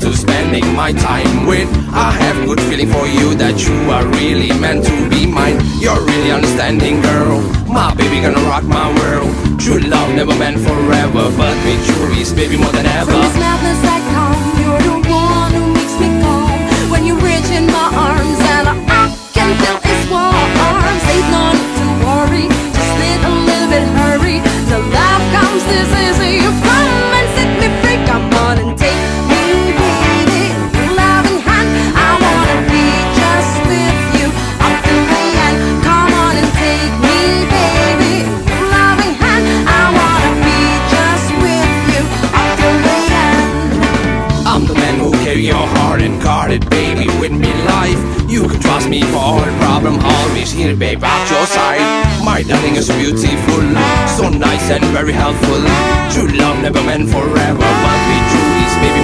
to spending my time with. I have good feeling for you that you are really meant to be mine. You're really understanding, girl. My baby gonna rock my world. True love never meant forever, but with you is baby more than ever. From this madness I come. garden, guarded baby with me life. You can trust me for all problem, always here, babe, at your side. My darling is beautiful, so nice and very helpful. True love never meant forever, but we truly, baby.